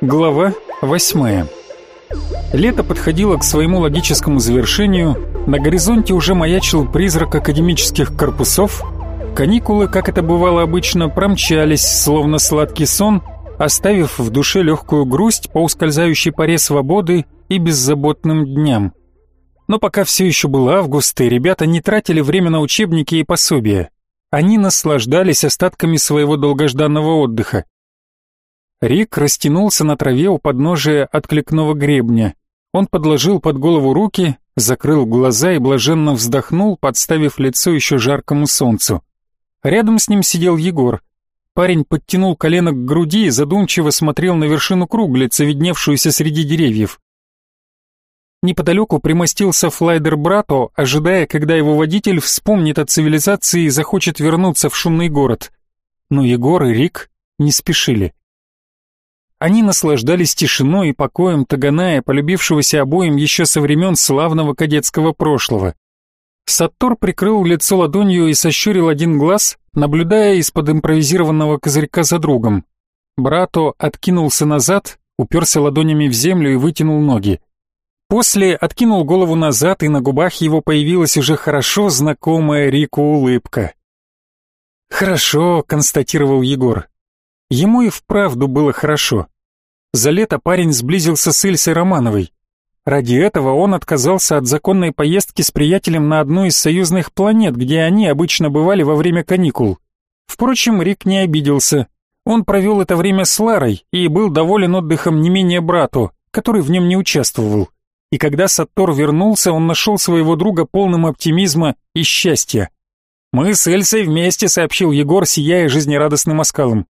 Глава восьмая. Лето подходило к своему логическому завершению, на горизонте уже маячил призрак академических корпусов, каникулы, как это бывало обычно, промчались, словно сладкий сон, оставив в душе легкую грусть по ускользающей паре свободы и беззаботным дням. Но пока все еще был август, и ребята не тратили время на учебники и пособия. Они наслаждались остатками своего долгожданного отдыха. Рик растянулся на траве у подножия откликного гребня. Он подложил под голову руки, закрыл глаза и блаженно вздохнул, подставив лицо еще жаркому солнцу. Рядом с ним сидел Егор. Парень подтянул колено к груди и задумчиво смотрел на вершину круглицы, видневшуюся среди деревьев. Неподалеку примостился флайдер Брато, ожидая, когда его водитель вспомнит о цивилизации и захочет вернуться в шумный город. Но Егор и Рик не спешили. Они наслаждались тишиной и покоем Таганая, полюбившегося обоим еще со времен славного кадетского прошлого. Саттор прикрыл лицо ладонью и сощурил один глаз, наблюдая из-под импровизированного козырька за другом. Брато откинулся назад, уперся ладонями в землю и вытянул ноги. После откинул голову назад, и на губах его появилась уже хорошо знакомая Рику улыбка. «Хорошо», — констатировал Егор. Ему и вправду было хорошо. За лето парень сблизился с Ильсой Романовой. Ради этого он отказался от законной поездки с приятелем на одну из союзных планет, где они обычно бывали во время каникул. Впрочем, Рик не обиделся. Он провел это время с Ларой и был доволен отдыхом не менее брату, который в нем не участвовал. И когда Саттор вернулся, он нашел своего друга полным оптимизма и счастья. «Мы с Эльсой вместе», — сообщил Егор, сияя жизнерадостным оскалом.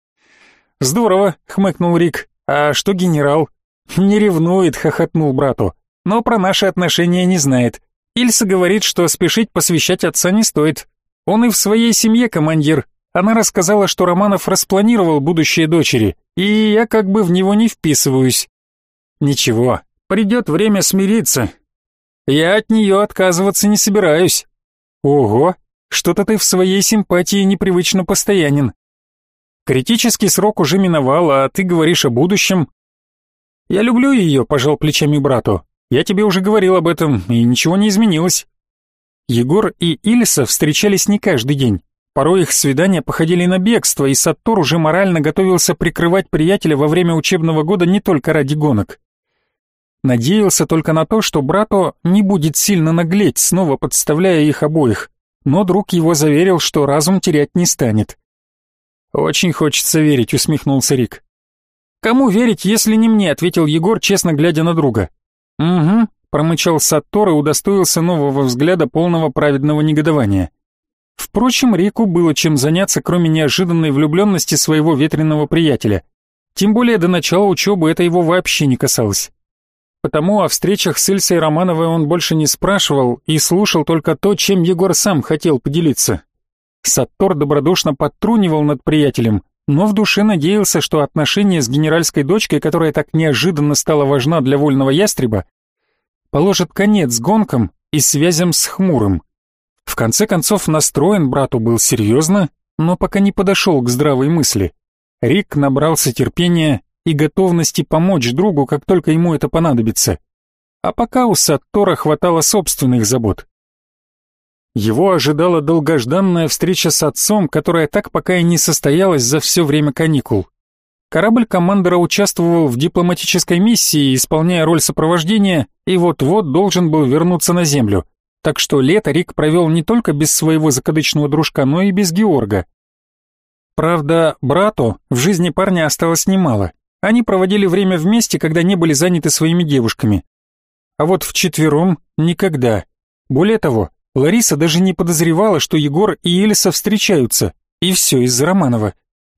«Здорово», — хмыкнул Рик. «А что генерал?» «Не ревнует», — хохотнул брату. «Но про наши отношения не знает. Ильса говорит, что спешить посвящать отца не стоит. Он и в своей семье командир. Она рассказала, что Романов распланировал будущее дочери, и я как бы в него не вписываюсь. Ничего, придет время смириться. Я от нее отказываться не собираюсь. Ого, что-то ты в своей симпатии непривычно постоянен. Критический срок уже миновал, а ты говоришь о будущем. Я люблю ее, пожал плечами брату. Я тебе уже говорил об этом, и ничего не изменилось. Егор и Ильса встречались не каждый день. Порой их свидания походили на бегство, и Саттор уже морально готовился прикрывать приятеля во время учебного года не только ради гонок. Надеялся только на то, что брату не будет сильно наглеть, снова подставляя их обоих, но друг его заверил, что разум терять не станет. «Очень хочется верить», — усмехнулся Рик. «Кому верить, если не мне?» — ответил Егор, честно глядя на друга. «Угу», — промычал Саттор и удостоился нового взгляда полного праведного негодования. Впрочем, Рику было чем заняться, кроме неожиданной влюбленности своего ветреного приятеля. Тем более до начала учебы это его вообще не касалось. Потому о встречах с Ильсой Романовой он больше не спрашивал и слушал только то, чем Егор сам хотел поделиться. Саттор добродушно подтрунивал над приятелем, но в душе надеялся, что отношение с генеральской дочкой, которая так неожиданно стала важна для вольного ястреба, положит конец гонкам и связям с хмурым. В конце концов, настроен брату был серьезно, но пока не подошел к здравой мысли. Рик набрался терпения и готовности помочь другу, как только ему это понадобится. А пока у Саттора хватало собственных забот. Его ожидала долгожданная встреча с отцом, которая так пока и не состоялась за все время каникул. Корабль командора участвовал в дипломатической миссии, исполняя роль сопровождения, и вот-вот должен был вернуться на Землю. Так что лето Рик провел не только без своего закадычного дружка, но и без Георга. Правда, брату в жизни парня осталось немало. Они проводили время вместе, когда не были заняты своими девушками. А вот вчетвером никогда. Более того, Лариса даже не подозревала, что Егор и Элиса встречаются, и все из-за Романова.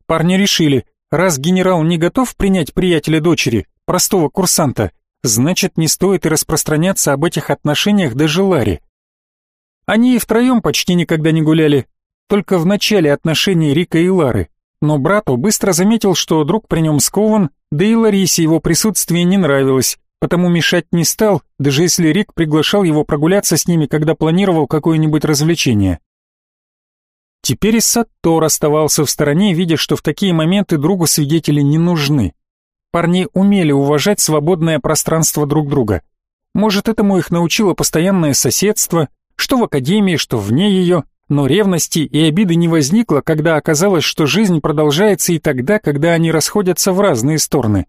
Парни решили, раз генерал не готов принять приятеля дочери, простого курсанта, значит не стоит и распространяться об этих отношениях даже Ларе. Они и втроем почти никогда не гуляли, только в начале отношений Рика и Лары, но брату быстро заметил, что друг при нем скован, да и Ларисе его присутствие не нравилось, потому мешать не стал, даже если Рик приглашал его прогуляться с ними, когда планировал какое-нибудь развлечение. Теперь и Саттор оставался в стороне, видя, что в такие моменты другу свидетели не нужны. Парни умели уважать свободное пространство друг друга. Может, этому их научило постоянное соседство, что в академии, что вне ее, но ревности и обиды не возникло, когда оказалось, что жизнь продолжается и тогда, когда они расходятся в разные стороны.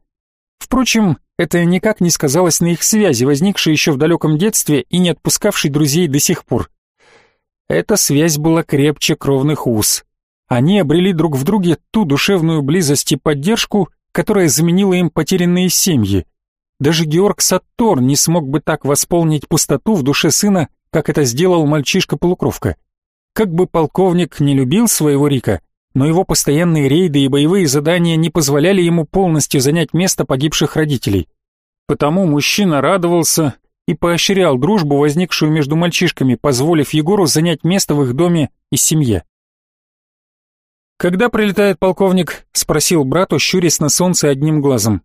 Впрочем, это никак не сказалось на их связи, возникшей еще в далеком детстве и не отпускавшей друзей до сих пор. Эта связь была крепче кровных уз. Они обрели друг в друге ту душевную близость и поддержку, которая заменила им потерянные семьи. Даже Георг Саттор не смог бы так восполнить пустоту в душе сына, как это сделал мальчишка-полукровка. Как бы полковник не любил своего Рика, но его постоянные рейды и боевые задания не позволяли ему полностью занять место погибших родителей. Потому мужчина радовался и поощрял дружбу, возникшую между мальчишками, позволив Егору занять место в их доме и семье. «Когда прилетает полковник?» — спросил брату, щурясь на солнце одним глазом.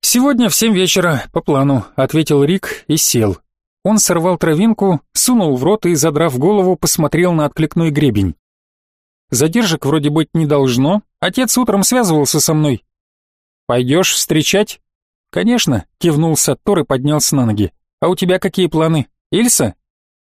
«Сегодня в семь вечера, по плану», — ответил Рик и сел. Он сорвал травинку, сунул в рот и, задрав голову, посмотрел на откликной гребень. Задержек вроде быть не должно, отец утром связывался со мной. «Пойдешь встречать?» «Конечно», — кивнул Саттор и поднялся на ноги. «А у тебя какие планы? Ильса?»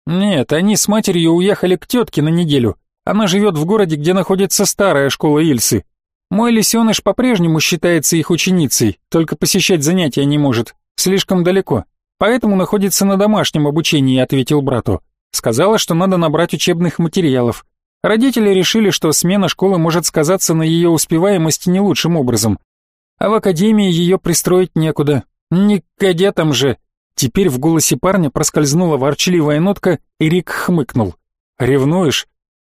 «Нет, они с матерью уехали к тетке на неделю. Она живет в городе, где находится старая школа Ильсы. Мой лисеныш по-прежнему считается их ученицей, только посещать занятия не может. Слишком далеко. Поэтому находится на домашнем обучении, ответил брату. Сказала, что надо набрать учебных материалов. Родители решили, что смена школы может сказаться на ее успеваемости не лучшим образом. А в академии ее пристроить некуда. Не кадетам же. Теперь в голосе парня проскользнула ворчливая нотка, и Рик хмыкнул. «Ревнуешь?»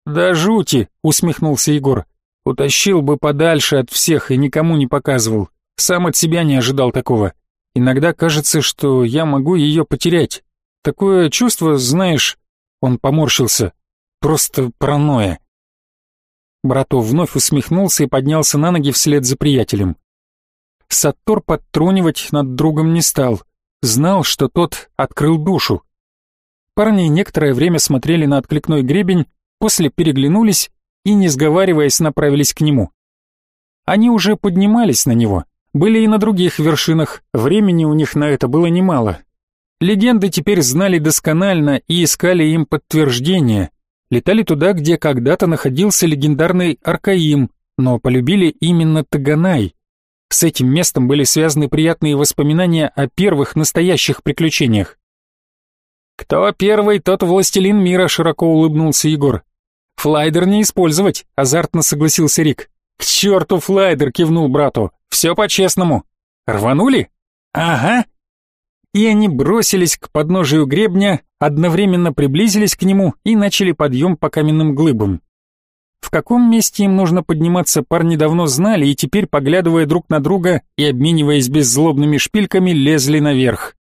«Да жути!» — усмехнулся Егор. «Утащил бы подальше от всех и никому не показывал. Сам от себя не ожидал такого. Иногда кажется, что я могу ее потерять. Такое чувство, знаешь...» Он поморщился. «Просто паранойя». Братов вновь усмехнулся и поднялся на ноги вслед за приятелем. Саттор подтрунивать над другом не стал. Знал, что тот открыл душу. Парни некоторое время смотрели на откликной гребень, после переглянулись и, не сговариваясь, направились к нему. Они уже поднимались на него, были и на других вершинах, времени у них на это было немало. Легенды теперь знали досконально и искали им подтверждения. Летали туда, где когда-то находился легендарный Аркаим, но полюбили именно Таганай. С этим местом были связаны приятные воспоминания о первых настоящих приключениях. «Кто первый, тот властелин мира», — широко улыбнулся Егор. «Флайдер не использовать», — азартно согласился Рик. «К черту флайдер!» — кивнул брату. «Все по-честному». «Рванули?» «Ага». И они бросились к подножию гребня, одновременно приблизились к нему и начали подъем по каменным глыбам. В каком месте им нужно подниматься, парни давно знали и теперь, поглядывая друг на друга и обмениваясь беззлобными шпильками, лезли наверх.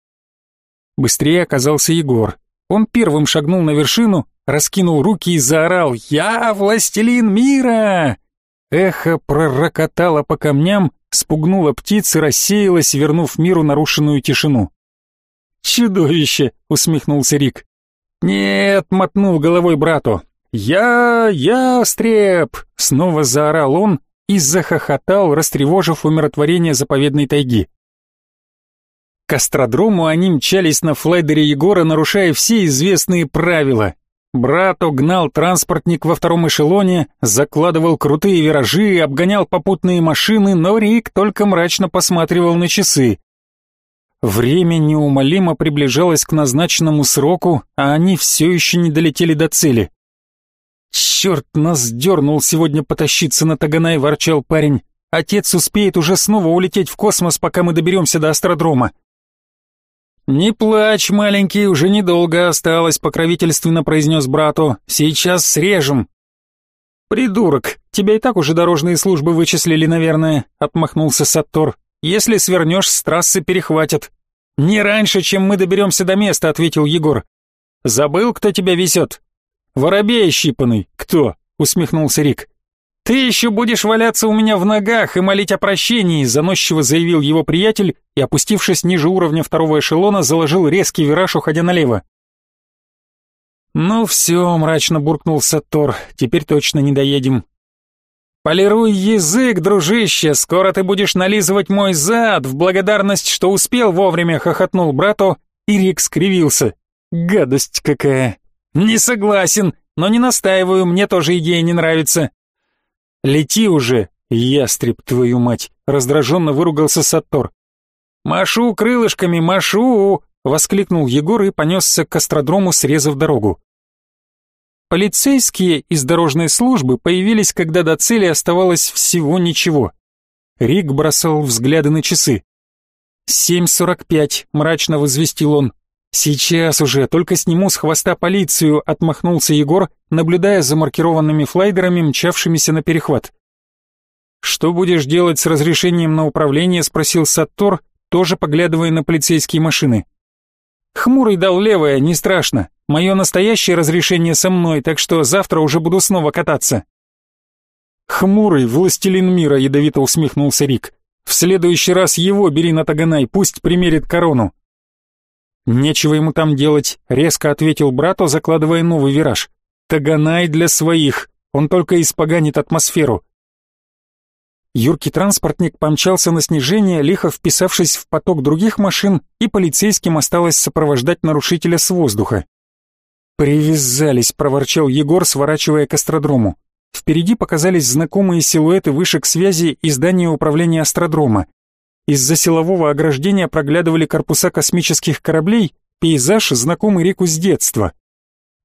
Быстрее оказался Егор. Он первым шагнул на вершину, раскинул руки и заорал «Я властелин мира!». Эхо пророкотало по камням, спугнуло птиц и рассеялось, вернув миру нарушенную тишину. «Чудовище!» — усмехнулся Рик. «Нет!» — мотнул головой брату. «Я... ястреб!» — снова заорал он и захохотал, растревожив умиротворение заповедной тайги. К астродрому они мчались на флайдере Егора, нарушая все известные правила. Брат угнал транспортник во втором эшелоне, закладывал крутые виражи, обгонял попутные машины, но Рик только мрачно посматривал на часы. Время неумолимо приближалось к назначенному сроку, а они все еще не долетели до цели. «Черт нас дернул сегодня потащиться на Таганай», — ворчал парень. «Отец успеет уже снова улететь в космос, пока мы доберемся до астродрома». «Не плачь, маленький, уже недолго осталось», — покровительственно произнес брату. «Сейчас срежем». «Придурок, тебя и так уже дорожные службы вычислили, наверное», — отмахнулся Саттор. «Если свернешь, с трассы перехватят». «Не раньше, чем мы доберемся до места», — ответил Егор. «Забыл, кто тебя везет?» «Воробей щипанный. Кто?» — усмехнулся Рик. «Ты еще будешь валяться у меня в ногах и молить о прощении», заносчиво заявил его приятель и, опустившись ниже уровня второго эшелона, заложил резкий вираж, уходя налево. «Ну все», — мрачно буркнул Сатор, — «теперь точно не доедем». «Полируй язык, дружище, скоро ты будешь нализывать мой зад в благодарность, что успел вовремя», — хохотнул брату, и Рик скривился. «Гадость какая!» «Не согласен, но не настаиваю, мне тоже идея не нравится». «Лети уже, ястреб, твою мать!» — раздраженно выругался Саттор. «Машу крылышками, машу!» — воскликнул Егор и понесся к астродрому, срезав дорогу. Полицейские из дорожной службы появились, когда до цели оставалось всего ничего. Рик бросал взгляды на часы. «Семь сорок пять», — мрачно возвестил он. «Сейчас уже, только сниму с хвоста полицию», — отмахнулся Егор, наблюдая за маркированными флайдерами, мчавшимися на перехват. «Что будешь делать с разрешением на управление?» — спросил Саттор, тоже поглядывая на полицейские машины. «Хмурый дал левое, не страшно. Мое настоящее разрешение со мной, так что завтра уже буду снова кататься». «Хмурый, властелин мира», — ядовито усмехнулся Рик. «В следующий раз его бери на Таганай, пусть примерит корону». «Нечего ему там делать», — резко ответил брату, закладывая новый вираж. «Таганай для своих, он только испоганит атмосферу». Юркий транспортник помчался на снижение, лихо вписавшись в поток других машин, и полицейским осталось сопровождать нарушителя с воздуха. «Привязались», — проворчал Егор, сворачивая к астродрому. Впереди показались знакомые силуэты вышек связи и здания управления астродрома. Из-за силового ограждения проглядывали корпуса космических кораблей, пейзаж, знакомый реку с детства.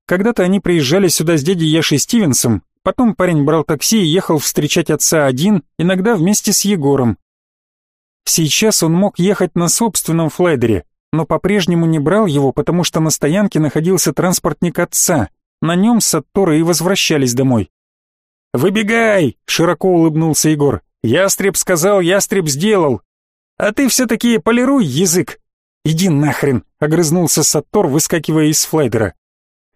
Когда-то они приезжали сюда с дядей Яшей Стивенсом, потом парень брал такси и ехал встречать отца один, иногда вместе с Егором. Сейчас он мог ехать на собственном флайдере, но по-прежнему не брал его, потому что на стоянке находился транспортник отца. На нем Сатторы и возвращались домой. «Выбегай!» — широко улыбнулся Егор. «Ястреб сказал, ястреб сделал. А ты все-таки полируй язык. Иди нахрен, огрызнулся Саттор, выскакивая из флайдера.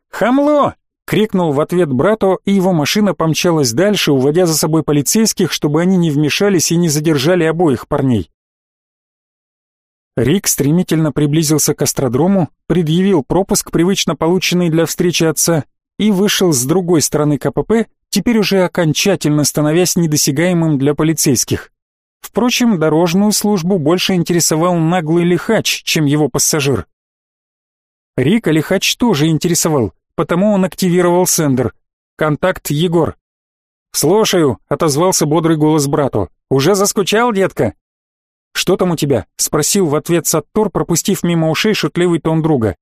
Хамло! крикнул в ответ брату, и его машина помчалась дальше, уводя за собой полицейских, чтобы они не вмешались и не задержали обоих парней. Рик стремительно приблизился к астродрому, предъявил пропуск, привычно полученный для встречи отца, и вышел с другой стороны КПП, теперь уже окончательно становясь недосягаемым для полицейских. Впрочем, дорожную службу больше интересовал наглый лихач, чем его пассажир. Рика лихач тоже интересовал, потому он активировал сендер. Контакт Егор. «Слушаю», — отозвался бодрый голос брату. «Уже заскучал, детка?» «Что там у тебя?» — спросил в ответ Саттор, пропустив мимо ушей шутливый тон друга.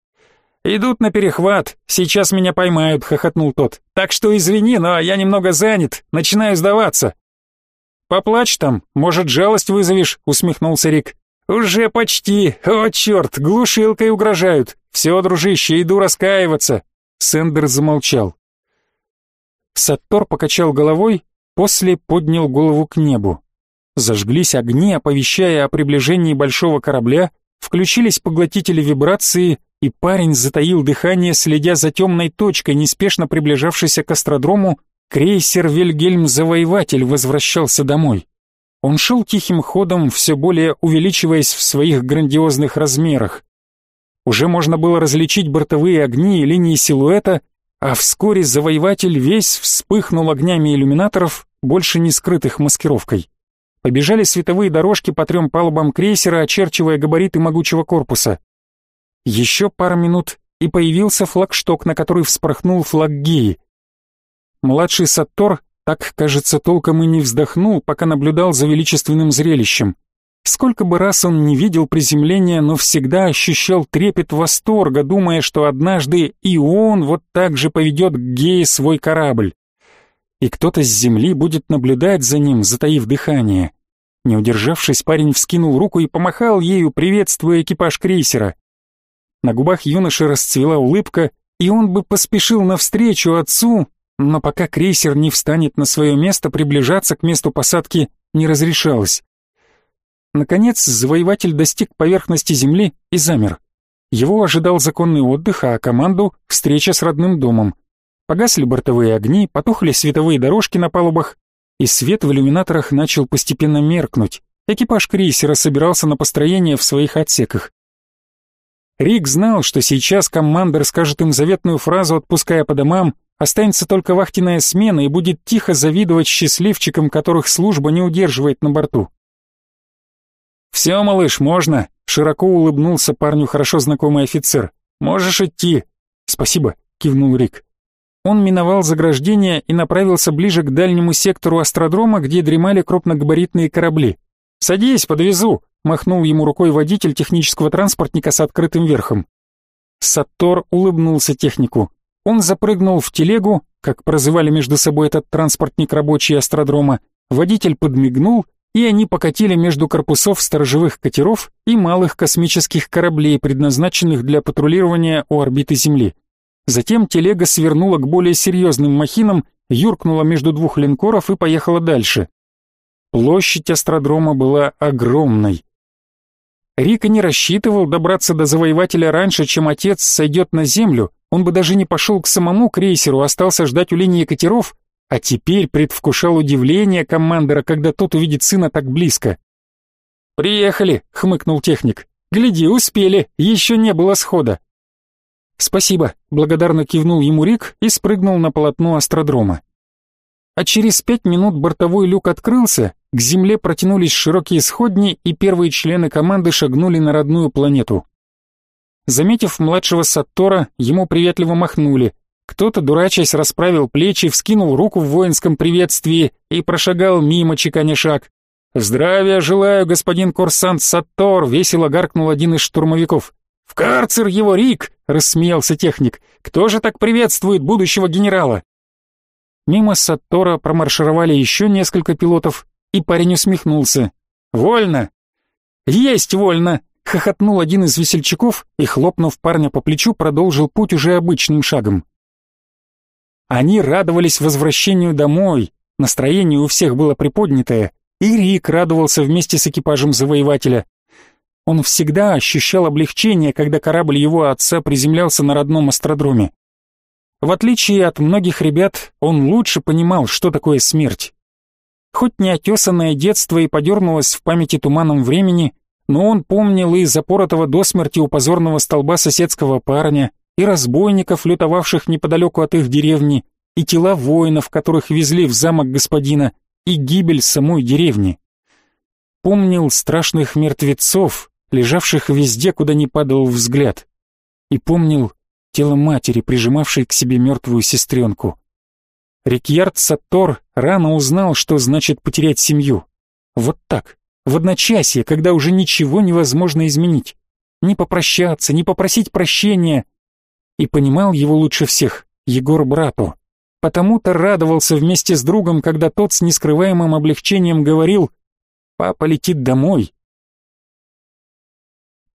«Идут на перехват, сейчас меня поймают», — хохотнул тот. «Так что извини, но я немного занят, начинаю сдаваться». «Поплачь там, может, жалость вызовешь», — усмехнулся Рик. «Уже почти. О, черт, глушилкой угрожают. Все, дружище, иду раскаиваться». Сендер замолчал. Саттор покачал головой, после поднял голову к небу. Зажглись огни, оповещая о приближении большого корабля, включились поглотители вибрации, и парень затаил дыхание, следя за темной точкой, неспешно приближавшейся к астродрому Крейсер «Вильгельм-завоеватель» возвращался домой. Он шел тихим ходом, все более увеличиваясь в своих грандиозных размерах. Уже можно было различить бортовые огни и линии силуэта, а вскоре завоеватель весь вспыхнул огнями иллюминаторов, больше не скрытых маскировкой. Побежали световые дорожки по трем палубам крейсера, очерчивая габариты могучего корпуса. Еще пара минут, и появился флагшток, на который вспорхнул флаг Геи — Младший Саттор так, кажется, толком и не вздохнул, пока наблюдал за величественным зрелищем. Сколько бы раз он не видел приземления, но всегда ощущал трепет восторга, думая, что однажды и он вот так же поведет к Гее свой корабль. И кто-то с земли будет наблюдать за ним, затаив дыхание. Не удержавшись, парень вскинул руку и помахал ею, приветствуя экипаж крейсера. На губах юноши расцвела улыбка, и он бы поспешил навстречу отцу, но пока крейсер не встанет на свое место, приближаться к месту посадки не разрешалось. Наконец, завоеватель достиг поверхности земли и замер. Его ожидал законный отдых, а команду — встреча с родным домом. Погасли бортовые огни, потухли световые дорожки на палубах. и свет в иллюминаторах начал постепенно меркнуть. Экипаж крейсера собирался на построение в своих отсеках. Рик знал, что сейчас командир скажет им заветную фразу, отпуская по домам, останется только вахтенная смена и будет тихо завидовать счастливчикам, которых служба не удерживает на борту. «Все, малыш, можно», — широко улыбнулся парню хорошо знакомый офицер. «Можешь идти». «Спасибо», — кивнул Рик. Он миновал заграждение и направился ближе к дальнему сектору астродрома, где дремали крупногабаритные корабли. «Садись, подвезу», — махнул ему рукой водитель технического транспортника с открытым верхом. Саттор улыбнулся технику. Он запрыгнул в телегу, как прозывали между собой этот транспортник рабочий астродрома, водитель подмигнул, и они покатили между корпусов сторожевых катеров и малых космических кораблей, предназначенных для патрулирования у орбиты Земли. Затем телега свернула к более серьезным махинам, юркнула между двух линкоров и поехала дальше. Площадь астродрома была огромной. Рика не рассчитывал добраться до завоевателя раньше, чем отец сойдет на землю, он бы даже не пошел к самому крейсеру, остался ждать у линии катеров, а теперь предвкушал удивление командора, когда тот увидит сына так близко. «Приехали», — хмыкнул техник. «Гляди, успели, еще не было схода». «Спасибо», — благодарно кивнул ему Рик и спрыгнул на полотно астродрома. А через пять минут бортовой люк открылся, к земле протянулись широкие сходни, и первые члены команды шагнули на родную планету. Заметив младшего Саттора, ему приветливо махнули. Кто-то, дурачась, расправил плечи, вскинул руку в воинском приветствии и прошагал мимо чеканя шаг. «Здравия желаю, господин курсант Саттор!» — весело гаркнул один из штурмовиков. «В карцер его, Рик!» — рассмеялся техник. «Кто же так приветствует будущего генерала?» Мимо Саттора промаршировали еще несколько пилотов, и парень усмехнулся. «Вольно!» «Есть вольно!» — хохотнул один из весельчаков и, хлопнув парня по плечу, продолжил путь уже обычным шагом. Они радовались возвращению домой, настроение у всех было приподнятое, и Рик радовался вместе с экипажем завоевателя. Он всегда ощущал облегчение, когда корабль его отца приземлялся на родном астродроме. В отличие от многих ребят, он лучше понимал, что такое смерть. Хоть неотесанное детство и подернулось в памяти туманом времени, но он помнил и запоротого до смерти у позорного столба соседского парня, и разбойников, лютовавших неподалеку от их деревни, и тела воинов, которых везли в замок господина, и гибель самой деревни. Помнил страшных мертвецов, лежавших везде, куда ни падал взгляд. И помнил тело матери, прижимавшей к себе мертвую сестренку. Рикьярд Саттор рано узнал, что значит потерять семью. Вот так, в одночасье, когда уже ничего невозможно изменить. Не попрощаться, не попросить прощения. И понимал его лучше всех Егор брату. Потому-то радовался вместе с другом, когда тот с нескрываемым облегчением говорил «Папа летит домой».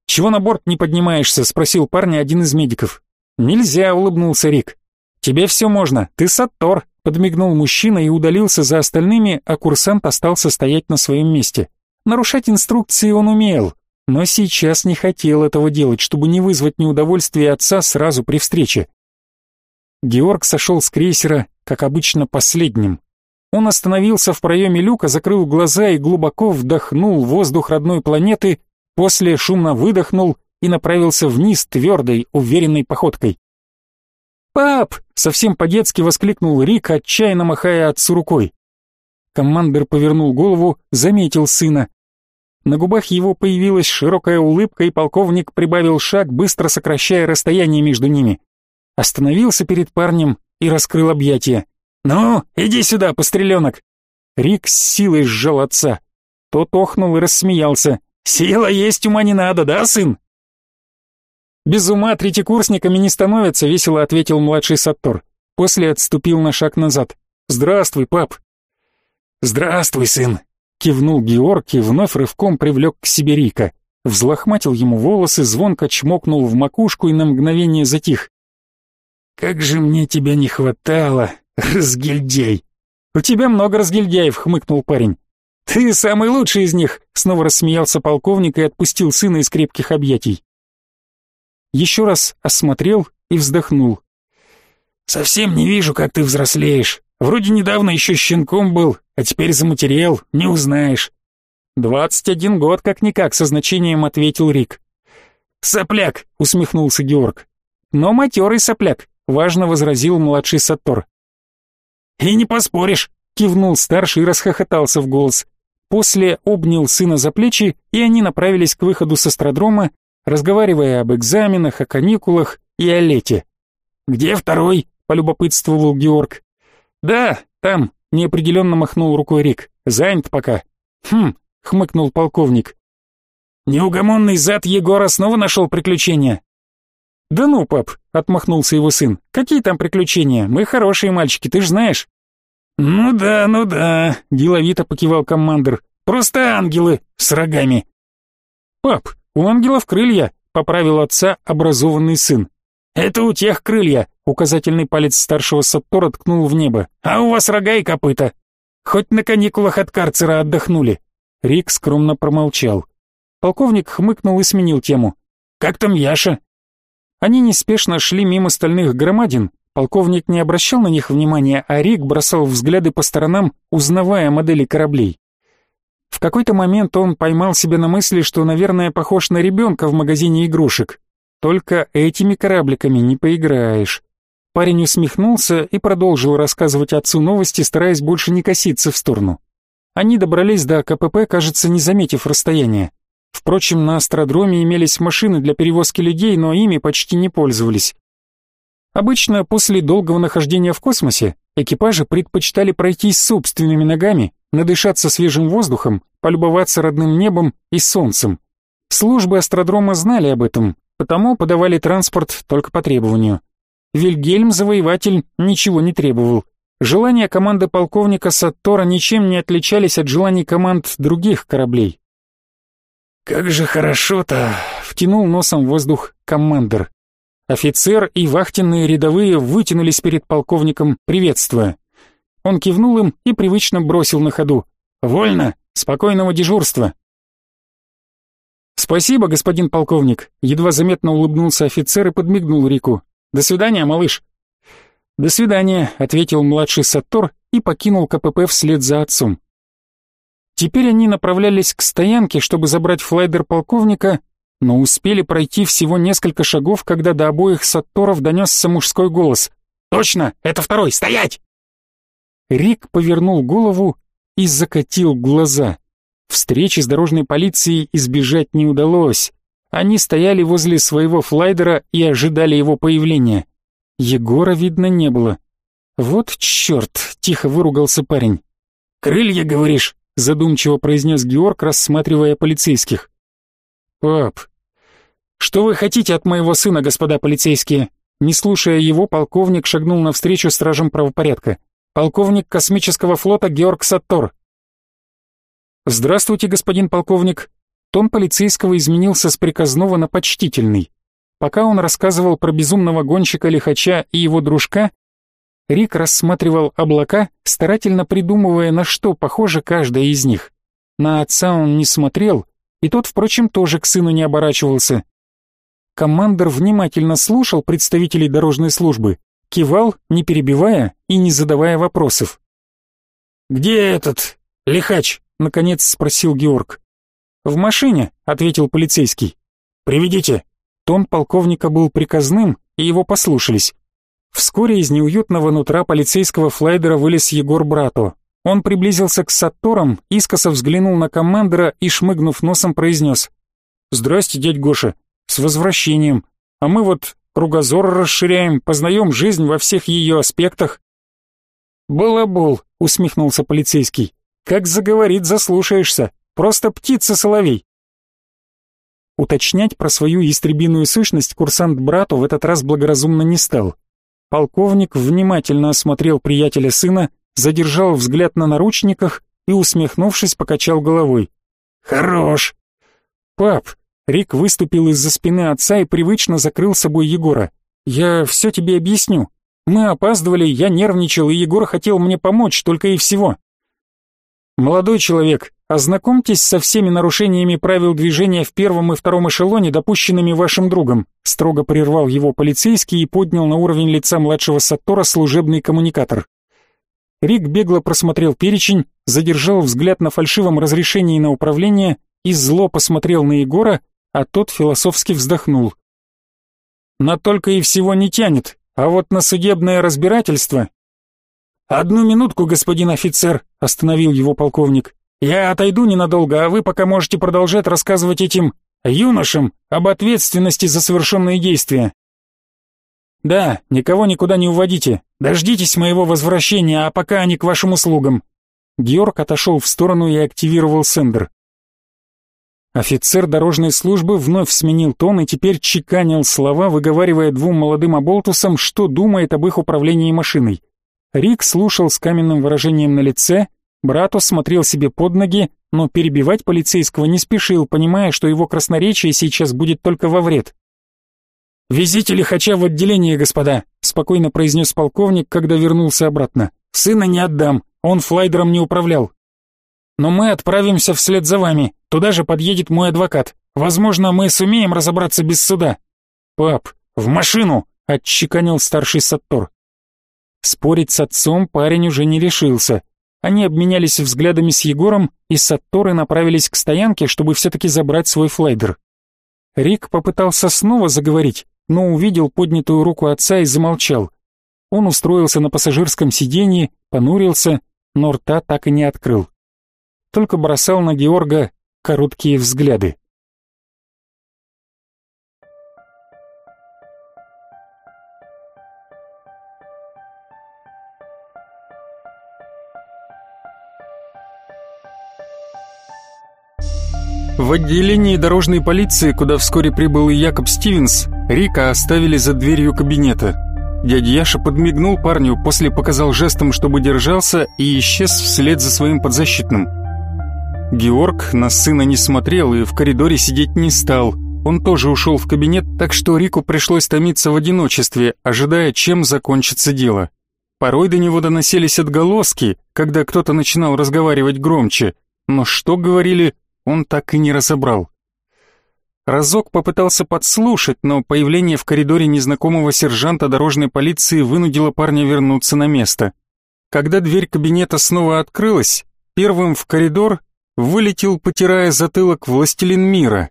«Чего на борт не поднимаешься?» — спросил парня один из медиков. «Нельзя», — улыбнулся Рик. «Тебе все можно, ты Саттор», — подмигнул мужчина и удалился за остальными, а курсант остался стоять на своем месте. Нарушать инструкции он умел, но сейчас не хотел этого делать, чтобы не вызвать неудовольствие отца сразу при встрече. Георг сошел с крейсера, как обычно, последним. Он остановился в проеме люка, закрыл глаза и глубоко вдохнул воздух родной планеты, после шумно выдохнул и направился вниз твердой, уверенной походкой. «Пап!» — совсем по-детски воскликнул Рик, отчаянно махая отцу рукой. Командир повернул голову, заметил сына. На губах его появилась широкая улыбка, и полковник прибавил шаг, быстро сокращая расстояние между ними. Остановился перед парнем и раскрыл объятия. «Ну, иди сюда, постреленок!» Рик с силой сжал отца. Тот охнул и рассмеялся. «Сила есть, ума не надо, да, сын?» «Без ума третьекурсниками не становятся», — весело ответил младший Саттор. После отступил на шаг назад. «Здравствуй, пап». «Здравствуй, сын», — кивнул Георг и вновь рывком привлек к себе Рика. Взлохматил ему волосы, звонко чмокнул в макушку и на мгновение затих. «Как же мне тебя не хватало, разгильдяй!» «У тебя много разгильдяев», — хмыкнул парень. «Ты самый лучший из них», — снова рассмеялся полковник и отпустил сына из крепких объятий еще раз осмотрел и вздохнул. «Совсем не вижу, как ты взрослеешь», Вроде недавно еще щенком был, а теперь заматерел, не узнаешь». «Двадцать один год, как-никак», — со значением ответил Рик. «Сопляк!» — усмехнулся Георг. «Но матерый сопляк», — важно возразил младший Саттор. «И не поспоришь!» — кивнул старший и расхохотался в голос. После обнял сына за плечи, и они направились к выходу с астrodрома, разговаривая об экзаменах, о каникулах и о лете. «Где второй?» — полюбопытствовал Георг. «Да, там», — неопределенно махнул рукой Рик. «Занят пока». «Хм», — хмыкнул полковник. «Неугомонный зад Егора снова нашел приключения?» «Да ну, пап», — отмахнулся его сын. «Какие там приключения? Мы хорошие мальчики, ты ж знаешь». «Ну да, ну да», — деловито покивал командир. «Просто ангелы с рогами». «Пап, у ангелов крылья», — поправил отца образованный сын. «Это у тех крылья», — указательный палец старшего Саттора ткнул в небо. «А у вас рога и копыта. Хоть на каникулах от карцера отдохнули». Рик скромно промолчал. Полковник хмыкнул и сменил тему. «Как там Яша?» Они неспешно шли мимо стальных громадин. Полковник не обращал на них внимания, а Рик бросал взгляды по сторонам, узнавая модели кораблей. В какой-то момент он поймал себя на мысли, что, наверное, похож на ребенка в магазине игрушек. Только этими корабликами не поиграешь. Парень усмехнулся и продолжил рассказывать отцу новости, стараясь больше не коситься в сторону. Они добрались до КПП, кажется, не заметив расстояния. Впрочем, на астродроме имелись машины для перевозки людей, но ими почти не пользовались. Обычно после долгого нахождения в космосе экипажи предпочитали пройтись собственными ногами, надышаться свежим воздухом, полюбоваться родным небом и солнцем. Службы астродрома знали об этом, потому подавали транспорт только по требованию. Вильгельм, завоеватель, ничего не требовал. Желания команды полковника Саттора ничем не отличались от желаний команд других кораблей. «Как же хорошо-то!» — втянул носом воздух командир. Офицер и вахтенные рядовые вытянулись перед полковником, приветствуя. Он кивнул им и привычно бросил на ходу. «Вольно! Спокойного дежурства!» «Спасибо, господин полковник», — едва заметно улыбнулся офицер и подмигнул Рику. «До свидания, малыш». «До свидания», — ответил младший Саттор и покинул КПП вслед за отцом. Теперь они направлялись к стоянке, чтобы забрать флайдер полковника, но успели пройти всего несколько шагов, когда до обоих Сатторов донесся мужской голос. «Точно! Это второй! Стоять!» Рик повернул голову и закатил глаза. Встречи с дорожной полицией избежать не удалось. Они стояли возле своего флайдера и ожидали его появления. Егора видно не было. «Вот черт!» — тихо выругался парень. «Крылья, говоришь?» — задумчиво произнес Георг, рассматривая полицейских. «Пап, что вы хотите от моего сына, господа полицейские?» Не слушая его, полковник шагнул навстречу стражам правопорядка. «Полковник космического флота Георг Саттор». «Здравствуйте, господин полковник». Тон полицейского изменился с приказного на почтительный. Пока он рассказывал про безумного гонщика-лихача и его дружка, Рик рассматривал облака, старательно придумывая, на что похоже каждая из них. На отца он не смотрел, и тот, впрочем, тоже к сыну не оборачивался. Командор внимательно слушал представителей дорожной службы, кивал, не перебивая и не задавая вопросов. «Где этот лихач?» — наконец спросил Георг. «В машине», — ответил полицейский. «Приведите». Тон полковника был приказным, и его послушались. Вскоре из неуютного нутра полицейского флайдера вылез Егор Брато. Он приблизился к Сатторам, искоса взглянул на командира и, шмыгнув носом, произнес. «Здрасте, дядь Гоша, с возвращением. А мы вот кругозор расширяем, познаем жизнь во всех ее аспектах». «Балабол», — усмехнулся полицейский. «Как заговорит, заслушаешься. Просто птица-соловей». Уточнять про свою истребиную сущность курсант брату в этот раз благоразумно не стал. Полковник внимательно осмотрел приятеля сына, задержал взгляд на наручниках и, усмехнувшись, покачал головой. «Хорош!» «Пап!» Рик выступил из-за спины отца и привычно закрыл собой Егора. «Я все тебе объясню. Мы опаздывали, я нервничал, и Егор хотел мне помочь, только и всего». «Молодой человек, ознакомьтесь со всеми нарушениями правил движения в первом и втором эшелоне, допущенными вашим другом», строго прервал его полицейский и поднял на уровень лица младшего Саттора служебный коммуникатор. Рик бегло просмотрел перечень, задержал взгляд на фальшивом разрешении на управление и зло посмотрел на Егора, а тот философски вздохнул. На только и всего не тянет, а вот на судебное разбирательство... «Одну минутку, господин офицер», — остановил его полковник. «Я отойду ненадолго, а вы пока можете продолжать рассказывать этим юношам об ответственности за совершенные действия». «Да, никого никуда не уводите. Дождитесь моего возвращения, а пока они к вашим услугам». Георг отошел в сторону и активировал сендер. Офицер дорожной службы вновь сменил тон и теперь чеканил слова, выговаривая двум молодым оболтусам, что думает об их управлении машиной. Рик слушал с каменным выражением на лице, Брату смотрел себе под ноги, но перебивать полицейского не спешил, понимая, что его красноречие сейчас будет только во вред. «Везите лихача в отделение, господа», — спокойно произнес полковник, когда вернулся обратно. «Сына не отдам, он флайдером не управлял». «Но мы отправимся вслед за вами, туда же подъедет мой адвокат. Возможно, мы сумеем разобраться без суда». «Пап, в машину!» — отчеканил старший Саттор. Спорить с отцом парень уже не решился. Они обменялись взглядами с Егором, и Сатторы направились к стоянке, чтобы все-таки забрать свой флайдер. Рик попытался снова заговорить, но увидел поднятую руку отца и замолчал. Он устроился на пассажирском сиденье, понурился, но рта так и не открыл. Только бросал на Георга короткие взгляды. В отделении дорожной полиции, куда вскоре прибыл и Якоб Стивенс, Рика оставили за дверью кабинета. Дядя Яша подмигнул парню, после показал жестом, чтобы держался, и исчез вслед за своим подзащитным. Георг на сына не смотрел и в коридоре сидеть не стал. Он тоже ушел в кабинет, так что Рику пришлось томиться в одиночестве, ожидая, чем закончится дело. Порой до него доносились отголоски, когда кто-то начинал разговаривать громче, но что говорили, он так и не разобрал. Разок попытался подслушать, но появление в коридоре незнакомого сержанта дорожной полиции вынудило парня вернуться на место. Когда дверь кабинета снова открылась, первым в коридор вылетел, потирая затылок, властелин мира.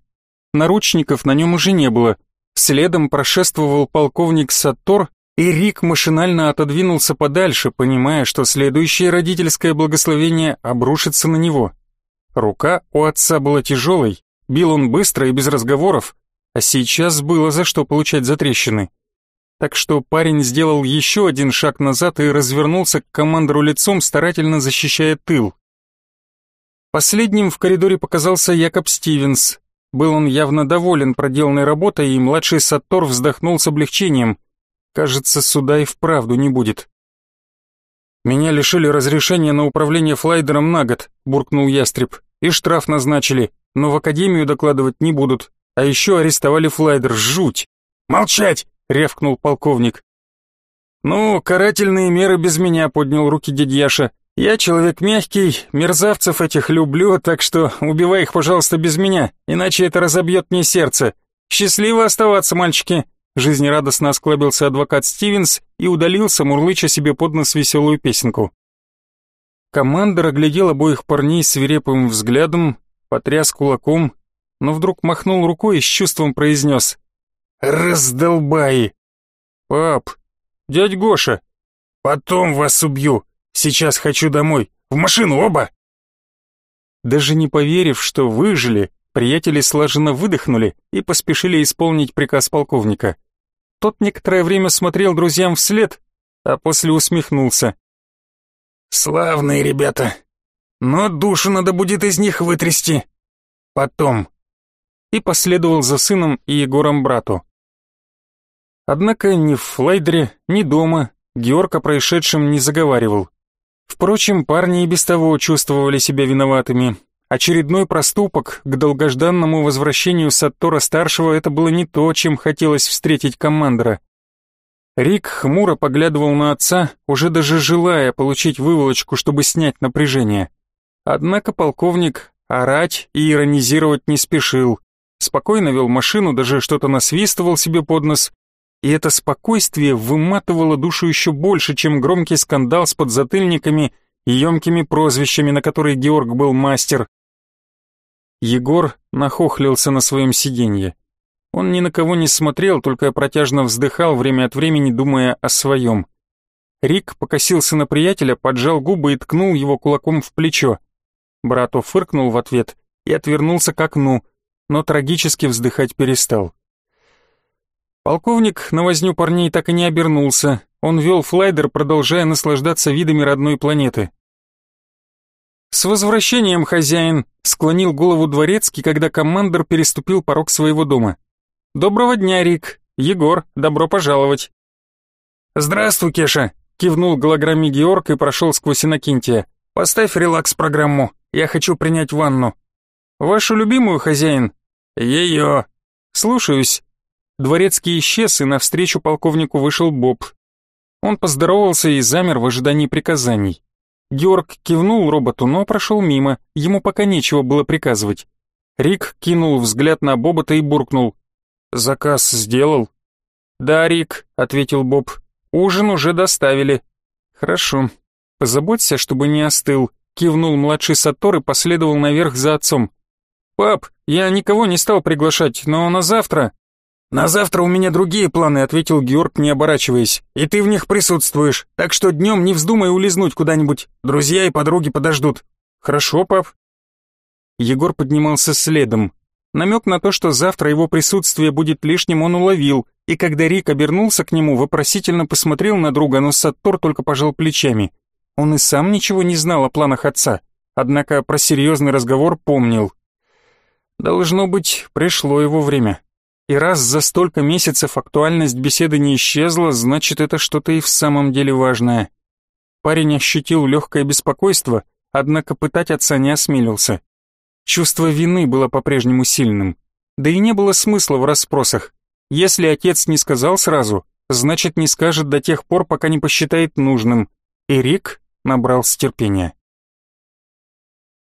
Наручников на нем уже не было. Следом прошествовал полковник Сатор, и Рик машинально отодвинулся подальше, понимая, что следующее родительское благословение обрушится на него. Рука у отца была тяжелой, бил он быстро и без разговоров, а сейчас было за что получать затрещины. Так что парень сделал еще один шаг назад и развернулся к командору лицом, старательно защищая тыл. Последним в коридоре показался Якоб Стивенс. Был он явно доволен проделанной работой, и младший Саттор вздохнул с облегчением. Кажется, суда и вправду не будет. «Меня лишили разрешения на управление флайдером на год», — буркнул ястреб. «И штраф назначили, но в академию докладывать не будут. А еще арестовали флайдер, жуть!» «Молчать!» — рявкнул полковник. «Ну, карательные меры без меня», — поднял руки дядяша. «Я человек мягкий, мерзавцев этих люблю, так что убивай их, пожалуйста, без меня, иначе это разобьет мне сердце. Счастливо оставаться, мальчики!» Жизнерадостно осклабился адвокат Стивенс и удалился, мурлыча себе под нос веселую песенку. Командор оглядел обоих парней свирепым взглядом, потряс кулаком, но вдруг махнул рукой и с чувством произнес «Раздолбай!» «Пап! Дядь Гоша!» «Потом вас убью! Сейчас хочу домой! В машину оба!» Даже не поверив, что выжили, приятели слаженно выдохнули и поспешили исполнить приказ полковника. Тот некоторое время смотрел друзьям вслед, а после усмехнулся. «Славные ребята, но душу надо будет из них вытрясти. Потом». И последовал за сыном и Егором брату. Однако ни в Флайдере, ни дома Георг о происшедшем не заговаривал. Впрочем, парни и без того чувствовали себя виноватыми, Очередной проступок к долгожданному возвращению Саттора-старшего это было не то, чем хотелось встретить командора. Рик хмуро поглядывал на отца, уже даже желая получить выволочку, чтобы снять напряжение. Однако полковник орать и иронизировать не спешил. Спокойно вел машину, даже что-то насвистывал себе под нос и это спокойствие выматывало душу еще больше, чем громкий скандал с подзатыльниками и емкими прозвищами, на которые Георг был мастер. Егор нахохлился на своем сиденье. Он ни на кого не смотрел, только протяжно вздыхал время от времени, думая о своем. Рик покосился на приятеля, поджал губы и ткнул его кулаком в плечо. Брату фыркнул в ответ и отвернулся к окну, но трагически вздыхать перестал. Полковник на возню парней так и не обернулся, он вел флайдер, продолжая наслаждаться видами родной планеты. «С возвращением, хозяин!» — склонил голову дворецкий, когда командор переступил порог своего дома. «Доброго дня, Рик! Егор, добро пожаловать!» «Здравствуй, Кеша!» — кивнул голограмме Георг и прошел сквозь Иннокентия. «Поставь релакс-программу, я хочу принять ванну». «Вашу любимую, хозяин?» «Ее!» «Слушаюсь». Дворецкий исчез, и навстречу полковнику вышел Боб. Он поздоровался и замер в ожидании приказаний. Георг кивнул роботу, но прошел мимо, ему пока нечего было приказывать. Рик кинул взгляд на Бобота и буркнул. «Заказ сделал?» «Да, Рик», — ответил Боб. «Ужин уже доставили». «Хорошо. Позаботься, чтобы не остыл», — кивнул младший Сатор и последовал наверх за отцом. «Пап, я никого не стал приглашать, но на завтра...» «На завтра у меня другие планы», — ответил Георг, не оборачиваясь. «И ты в них присутствуешь, так что днем не вздумай улизнуть куда-нибудь. Друзья и подруги подождут». «Хорошо, пап». Егор поднимался следом. Намек на то, что завтра его присутствие будет лишним, он уловил, и когда Рик обернулся к нему, вопросительно посмотрел на друга, но Саттор только пожал плечами. Он и сам ничего не знал о планах отца, однако про серьезный разговор помнил. Должно быть, пришло его время. И раз за столько месяцев актуальность беседы не исчезла, значит, это что-то и в самом деле важное. Парень ощутил легкое беспокойство, однако пытать отца не осмелился. Чувство вины было по-прежнему сильным. Да и не было смысла в расспросах. Если отец не сказал сразу, значит не скажет до тех пор, пока не посчитает нужным. И Рик набрался терпения.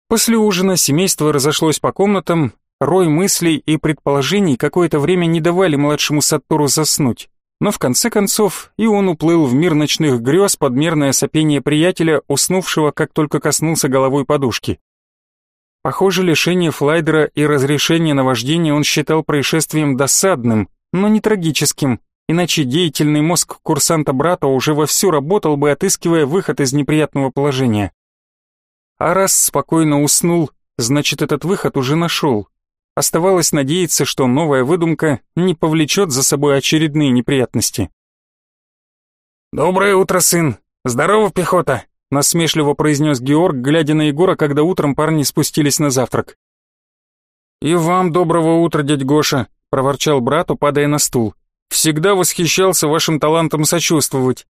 После ужина семейство разошлось по комнатам, рой мыслей и предположений какое-то время не давали младшему Саттору заснуть. Но в конце концов и он уплыл в мир ночных грез под мерное сопение приятеля, уснувшего, как только коснулся головой подушки. Похоже, лишение флайдера и разрешение на вождение он считал происшествием досадным, но не трагическим, иначе деятельный мозг курсанта брата уже вовсю работал бы, отыскивая выход из неприятного положения. А раз спокойно уснул, значит этот выход уже нашел. Оставалось надеяться, что новая выдумка не повлечет за собой очередные неприятности. «Доброе утро, сын! Здорово, пехота!» Насмешливо произнес Георг, глядя на Егора, когда утром парни спустились на завтрак. «И вам доброго утра, дядь Гоша», — проворчал брат, упадая на стул. «Всегда восхищался вашим талантом сочувствовать».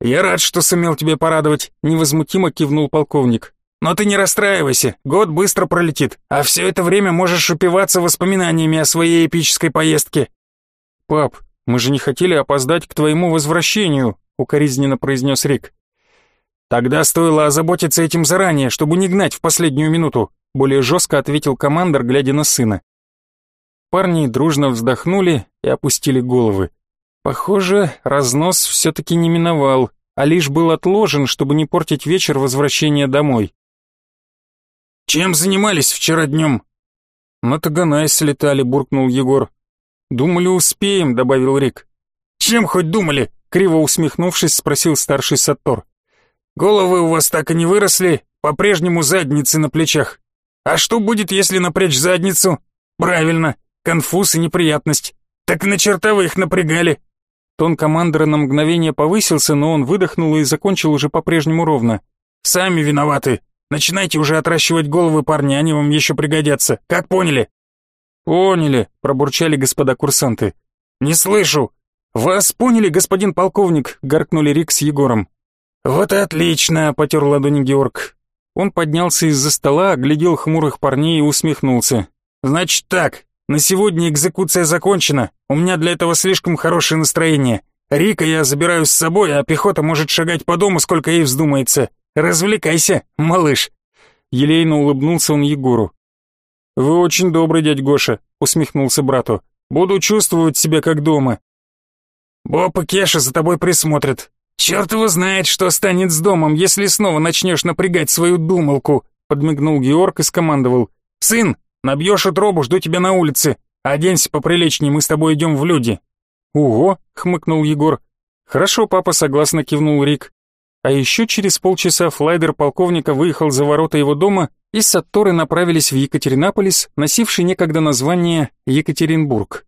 «Я рад, что сумел тебе порадовать», — невозмутимо кивнул полковник. «Но ты не расстраивайся, год быстро пролетит, а все это время можешь упиваться воспоминаниями о своей эпической поездке». «Пап, мы же не хотели опоздать к твоему возвращению», — укоризненно произнес Рик. «Тогда стоило озаботиться этим заранее, чтобы не гнать в последнюю минуту», более жестко ответил командор, глядя на сына. Парни дружно вздохнули и опустили головы. Похоже, разнос все-таки не миновал, а лишь был отложен, чтобы не портить вечер возвращения домой. «Чем занимались вчера днем?» «На Таганай слетали», — буркнул Егор. «Думали, успеем», — добавил Рик. «Чем хоть думали?» — криво усмехнувшись, спросил старший Саттор. Головы у вас так и не выросли, по-прежнему задницы на плечах. А что будет, если напрячь задницу? Правильно, конфуз и неприятность. Так на черта вы их напрягали. Тон командора на мгновение повысился, но он выдохнул и закончил уже по-прежнему ровно. Сами виноваты. Начинайте уже отращивать головы, парни, они вам еще пригодятся. Как поняли? Поняли, пробурчали господа курсанты. Не слышу. Вас поняли, господин полковник, гаркнули Рик с Егором. «Вот и отлично!» — потер ладони Георг. Он поднялся из-за стола, оглядел хмурых парней и усмехнулся. «Значит так, на сегодня экзекуция закончена, у меня для этого слишком хорошее настроение. Рика я забираю с собой, а пехота может шагать по дому, сколько ей вздумается. Развлекайся, малыш!» Елейно улыбнулся он Егору. «Вы очень добрый, дядь Гоша», — усмехнулся брату. «Буду чувствовать себя как дома». Боб и Кеша за тобой присмотрят. Черт его знает, что станет с домом, если снова начнешь напрягать свою думалку», подмигнул Георг и скомандовал. «Сын, набьешь утробу, жду тебя на улице. Оденься поприличней, мы с тобой идем в люди». «Ого», — хмыкнул Егор. «Хорошо, папа», — согласно кивнул Рик. А еще через полчаса флайдер полковника выехал за ворота его дома, и Сатторы направились в Екатеринополис, носивший некогда название Екатеринбург.